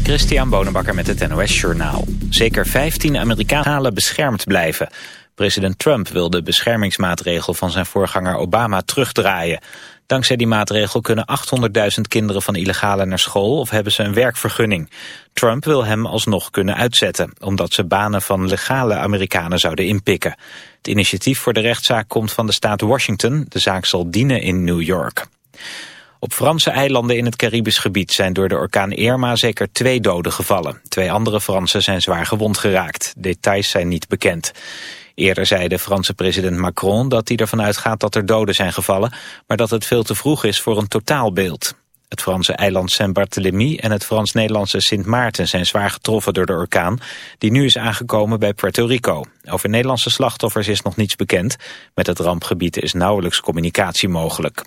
Christian Bonenbakker met het NOS Journaal. Zeker 15 Amerikanen beschermd blijven. President Trump wil de beschermingsmaatregel van zijn voorganger Obama terugdraaien. Dankzij die maatregel kunnen 800.000 kinderen van illegale naar school of hebben ze een werkvergunning. Trump wil hem alsnog kunnen uitzetten, omdat ze banen van legale Amerikanen zouden inpikken. Het initiatief voor de rechtszaak komt van de staat Washington. De zaak zal dienen in New York. Op Franse eilanden in het Caribisch gebied zijn door de orkaan Irma zeker twee doden gevallen. Twee andere Fransen zijn zwaar gewond geraakt. Details zijn niet bekend. Eerder zei de Franse president Macron dat hij ervan uitgaat dat er doden zijn gevallen, maar dat het veel te vroeg is voor een totaalbeeld. Het Franse eiland Saint-Barthélemy en het Frans-Nederlandse Sint Maarten zijn zwaar getroffen door de orkaan, die nu is aangekomen bij Puerto Rico. Over Nederlandse slachtoffers is nog niets bekend. Met het rampgebied is nauwelijks communicatie mogelijk.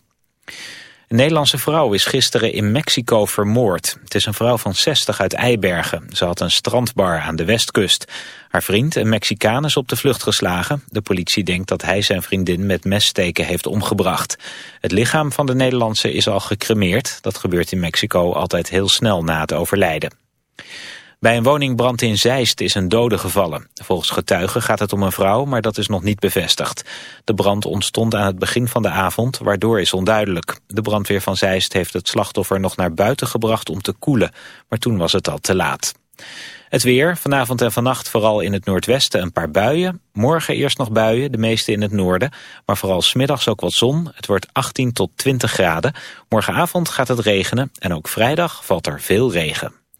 Een Nederlandse vrouw is gisteren in Mexico vermoord. Het is een vrouw van 60 uit Eibergen. Ze had een strandbar aan de westkust. Haar vriend, een Mexicaan, is op de vlucht geslagen. De politie denkt dat hij zijn vriendin met messteken heeft omgebracht. Het lichaam van de Nederlandse is al gecremeerd. Dat gebeurt in Mexico altijd heel snel na het overlijden. Bij een woningbrand in Zeist is een dode gevallen. Volgens getuigen gaat het om een vrouw, maar dat is nog niet bevestigd. De brand ontstond aan het begin van de avond, waardoor is onduidelijk. De brandweer van Zeist heeft het slachtoffer nog naar buiten gebracht om te koelen, maar toen was het al te laat. Het weer, vanavond en vannacht vooral in het noordwesten een paar buien. Morgen eerst nog buien, de meeste in het noorden. Maar vooral smiddags ook wat zon. Het wordt 18 tot 20 graden. Morgenavond gaat het regenen en ook vrijdag valt er veel regen.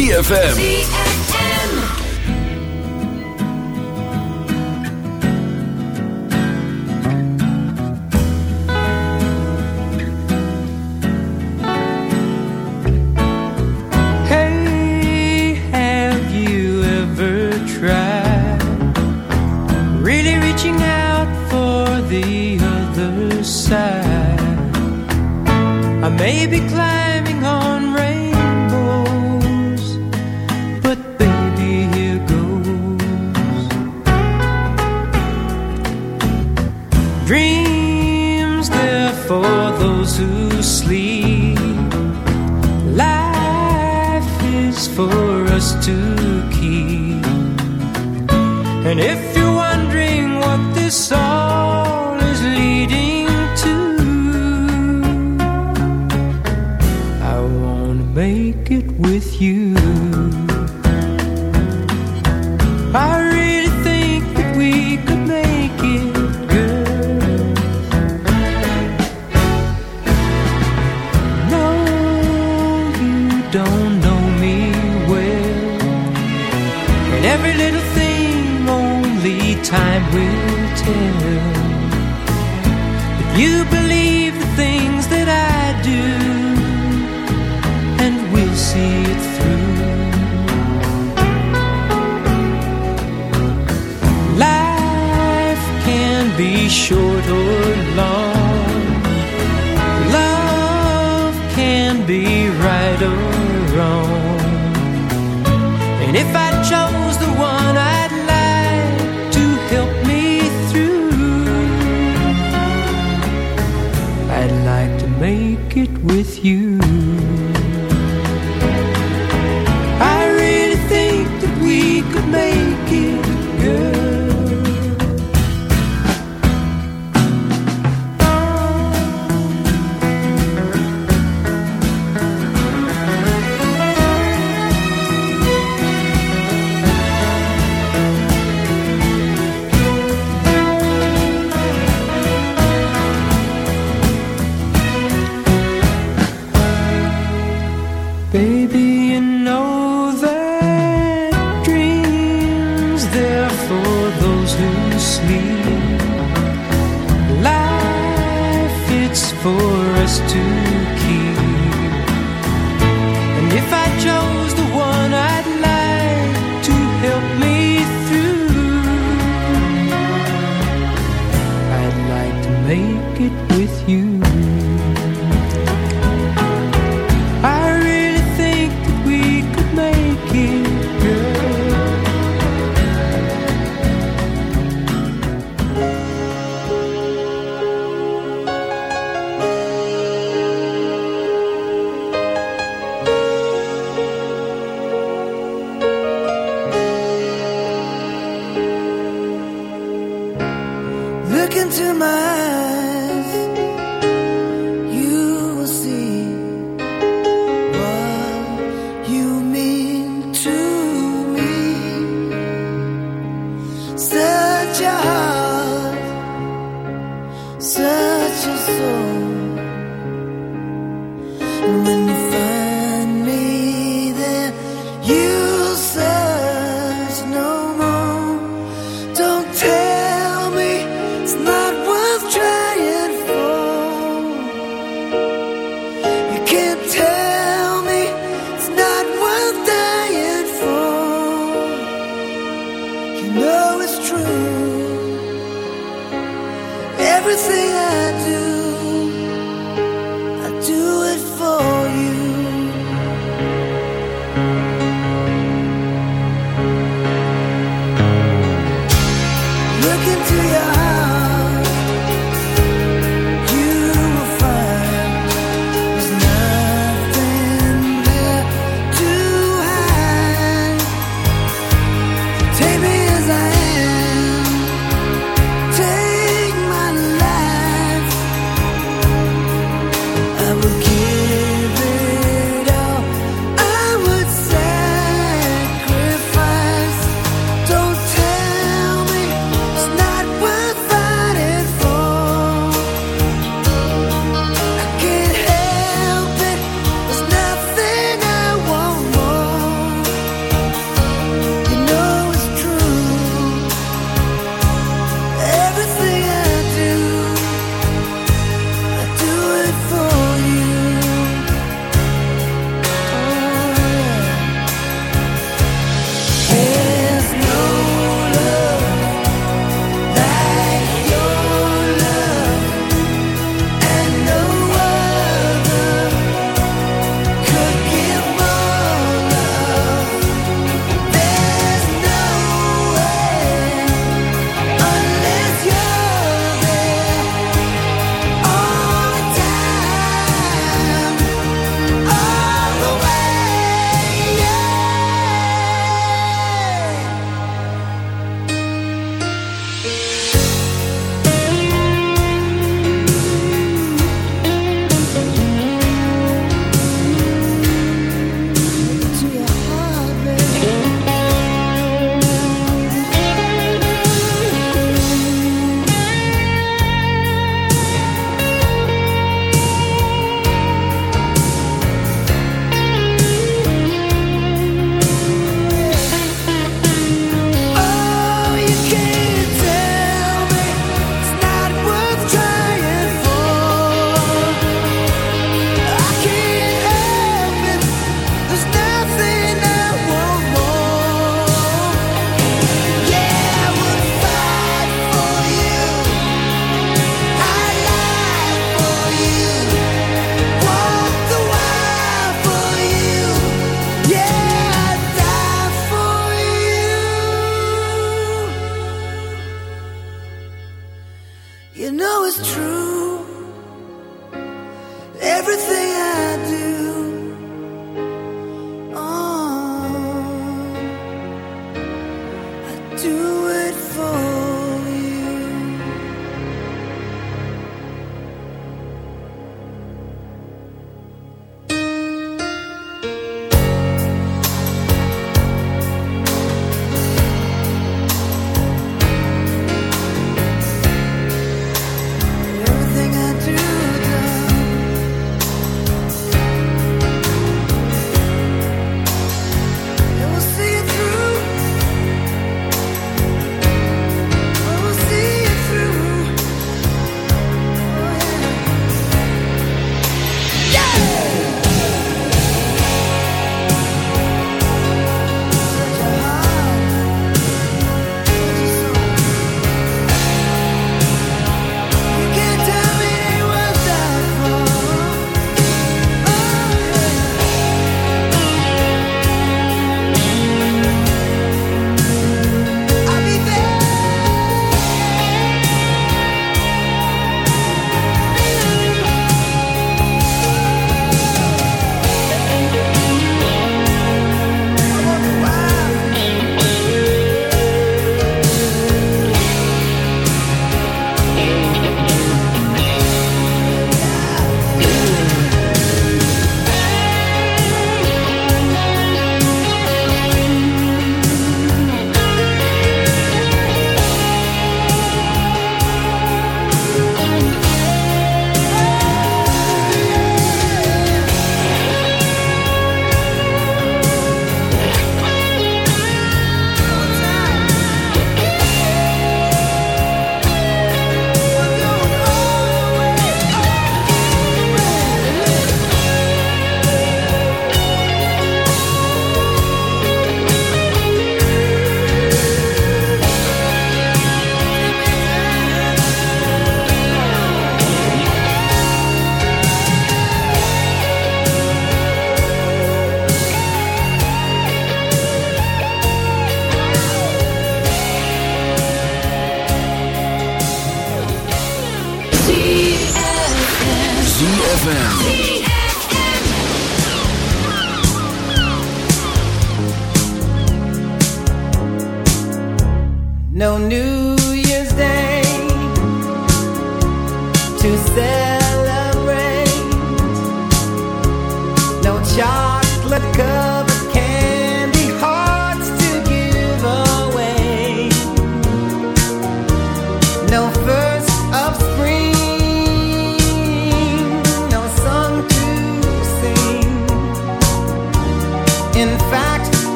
ZFM.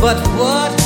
But what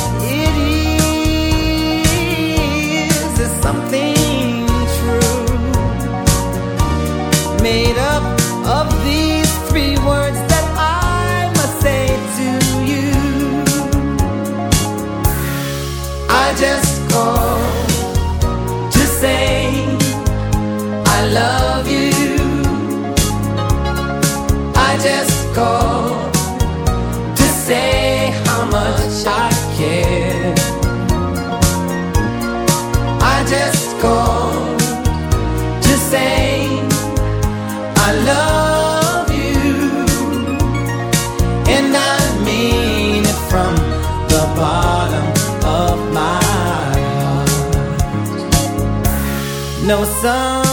sun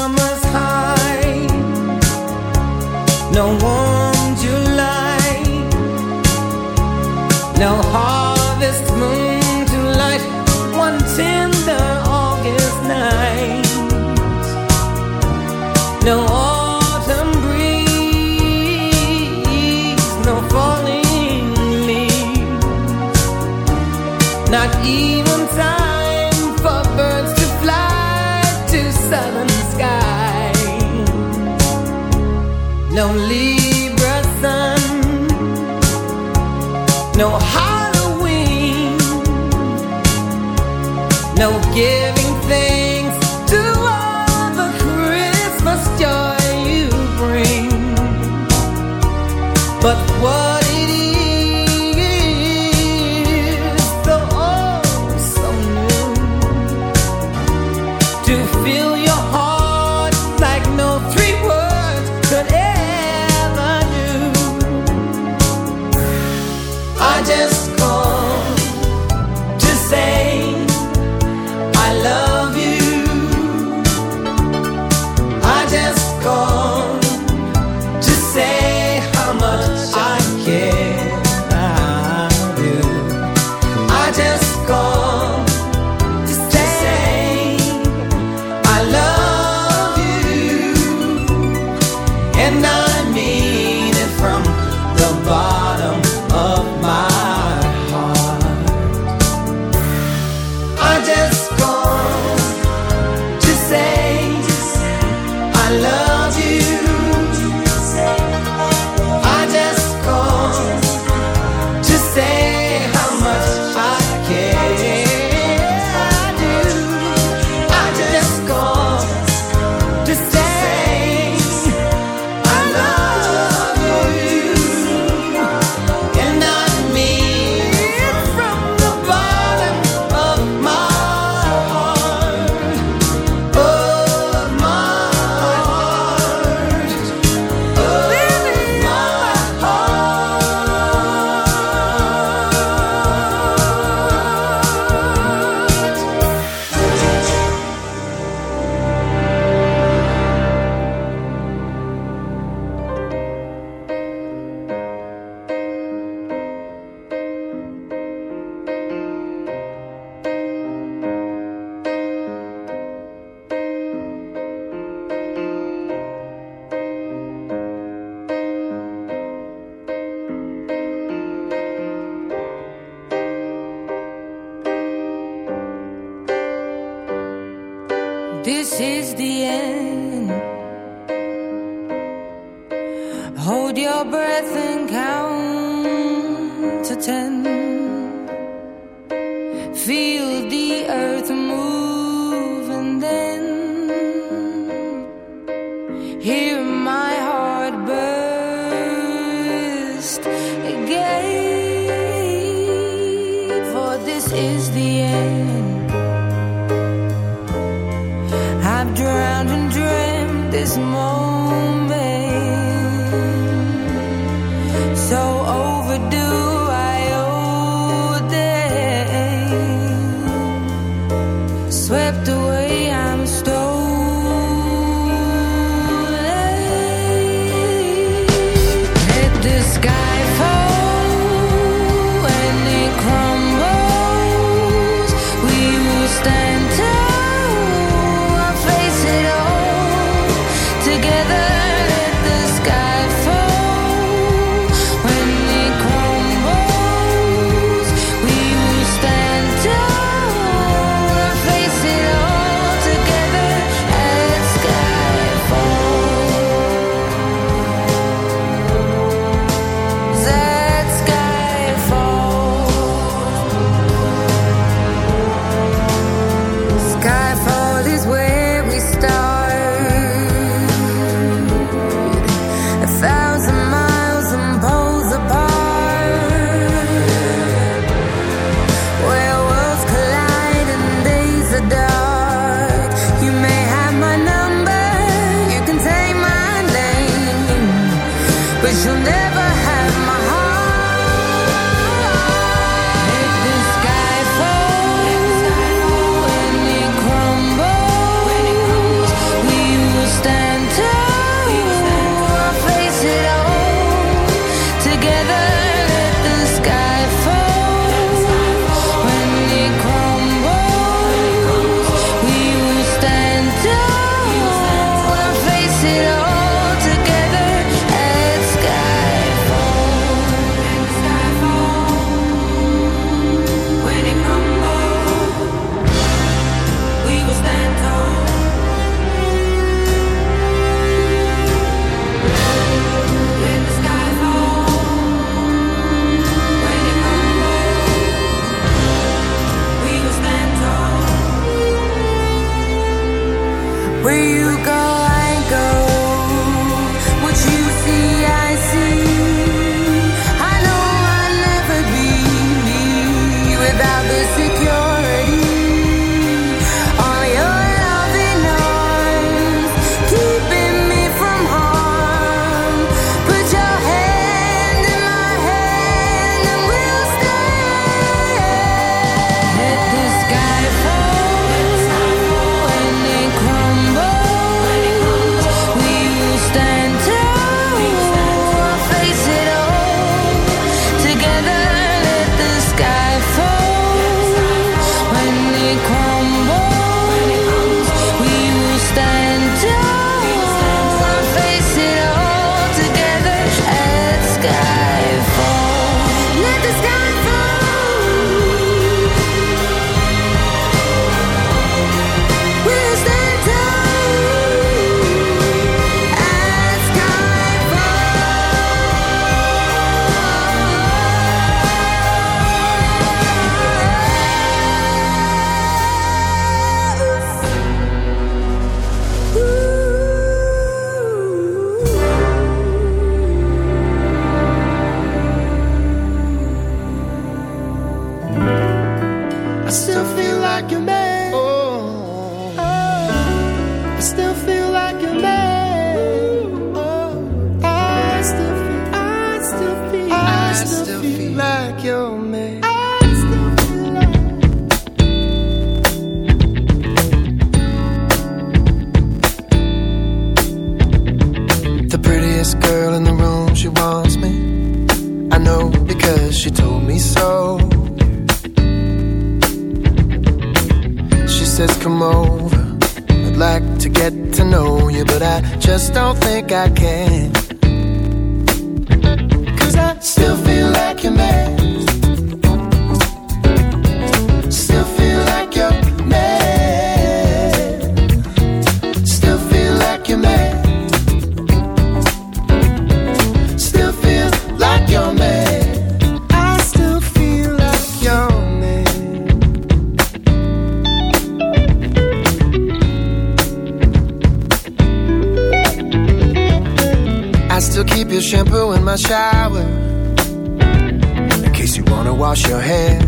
wash your hair.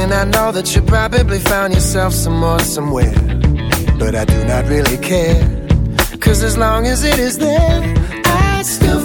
And I know that you probably found yourself some more somewhere. But I do not really care. Cause as long as it is there, I still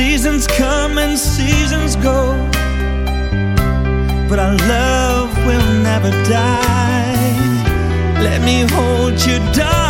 Seasons come and seasons go, but our love will never die. Let me hold you, darling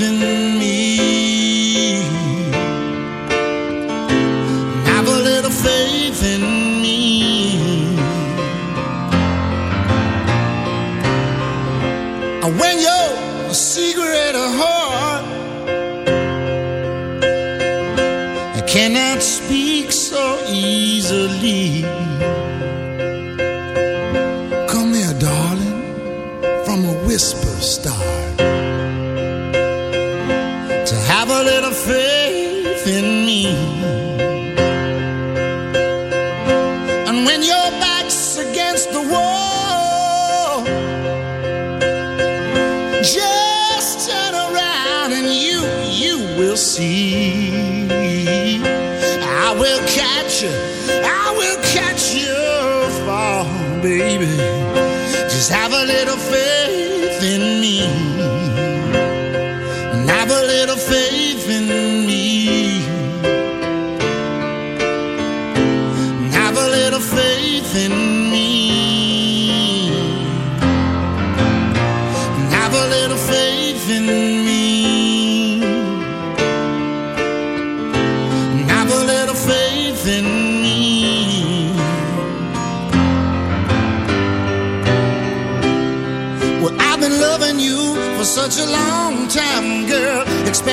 In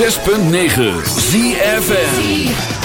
106.9 ZFM.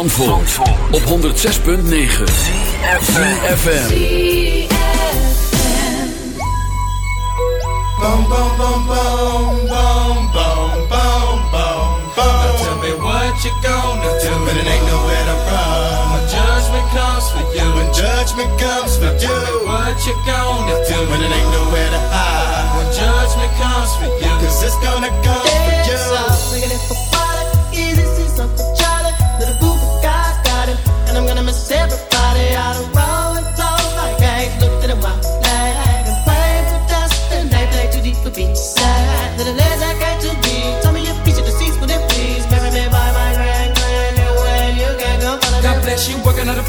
Zandvoort, op 106.9 CFFM Bom, bom, bom, bom, bom, bom, bom, bom, tell me what you gonna do. But it ain't nowhere to run. When judgment comes for you. When judgment comes for you. what you gonna do. But it ain't nowhere to hide. When judgment comes for you. Cause it's gonna come for you.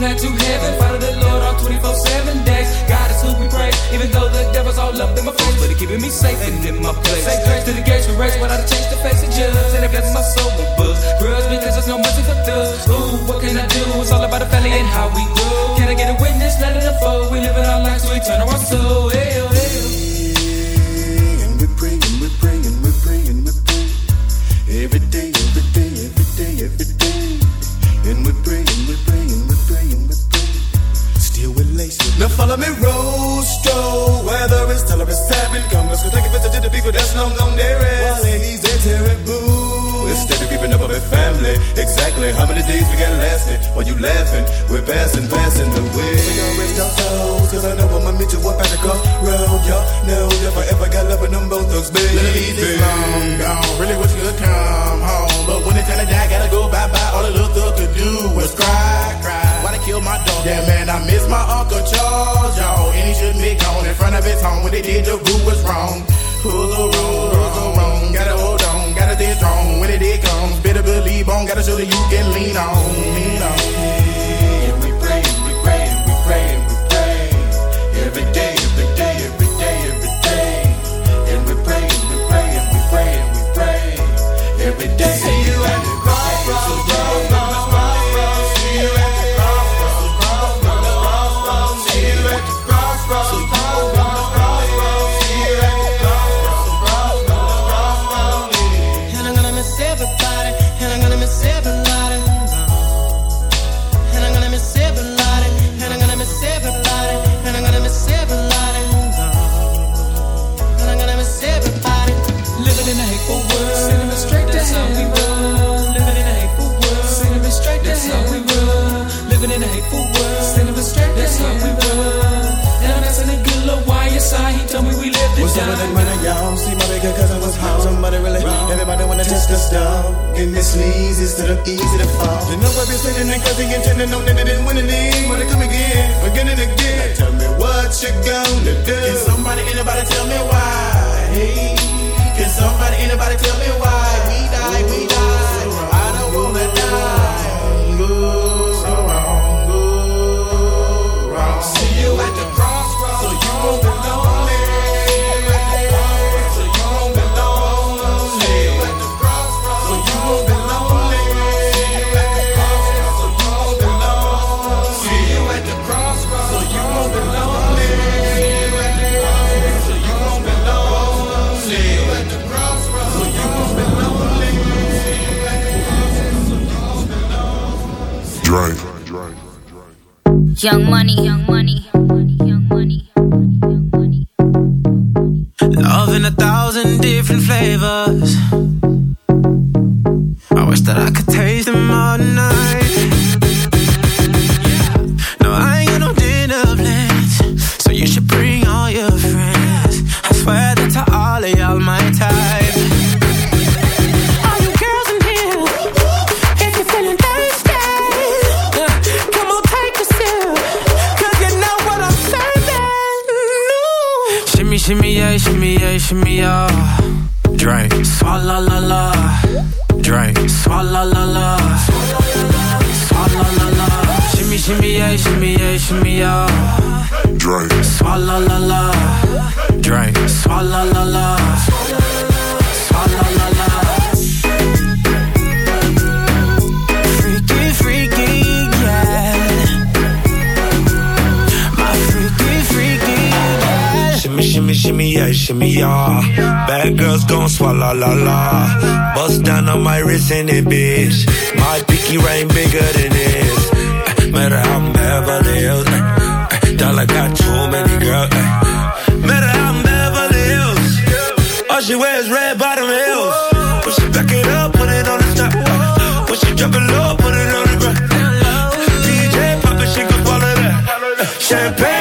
Plan to heaven. Follow the Lord all 24 7 days. God is who we praise, even though the devil's all up in my face. But he keeping me safe and in my place. Say grace to the gates we race without a change to face the judge. And it blesses my soul with books. Grudge because there's no mercy for thugs. Ooh, what can I do? It's all about the family and how we grow. Can I get a witness? Let it unfold. We live in our lives, we turn our soul. Hey, laughing, we're passing, passing the way. We gon' rest our souls, cause I know I'ma meet you up at the crossroad. Y'all know if I ever got love with them both thugs, baby. It this long gone. Really wish you could come home. But when it's time to die, gotta go bye bye. All the little thug could do was cry, cry. Why they kill my dog? Yeah, man, I miss my Uncle Charles, y'all. And he shouldn't be gone in front of his home. When they did, the root was wrong. Who's the wrong? Who's the wrong? Gotta hold on, gotta stay strong. When it did comes, better believe on. Gotta show that you can lean on, lean on. Them money, y'all. See my bigger cousin was home. Somebody really, everybody wanna test the stuff. And this leads instead of easy to fall. You know I've been sitting cause he intended no that they didn't win any. Wanna come and again. Young money, young Bust down on my wrist in it, bitch. My pinky ring bigger than this. Matter how I'm Beverly Hills. eh, eh, Dollar got too many girls. eh. Matter how I'm Beverly Hills. All she wears red bottom heels. When she back it up, put it on the top. eh. When she drop it low, put it on the ground. DJ pop it, she gon' swallow that. Champagne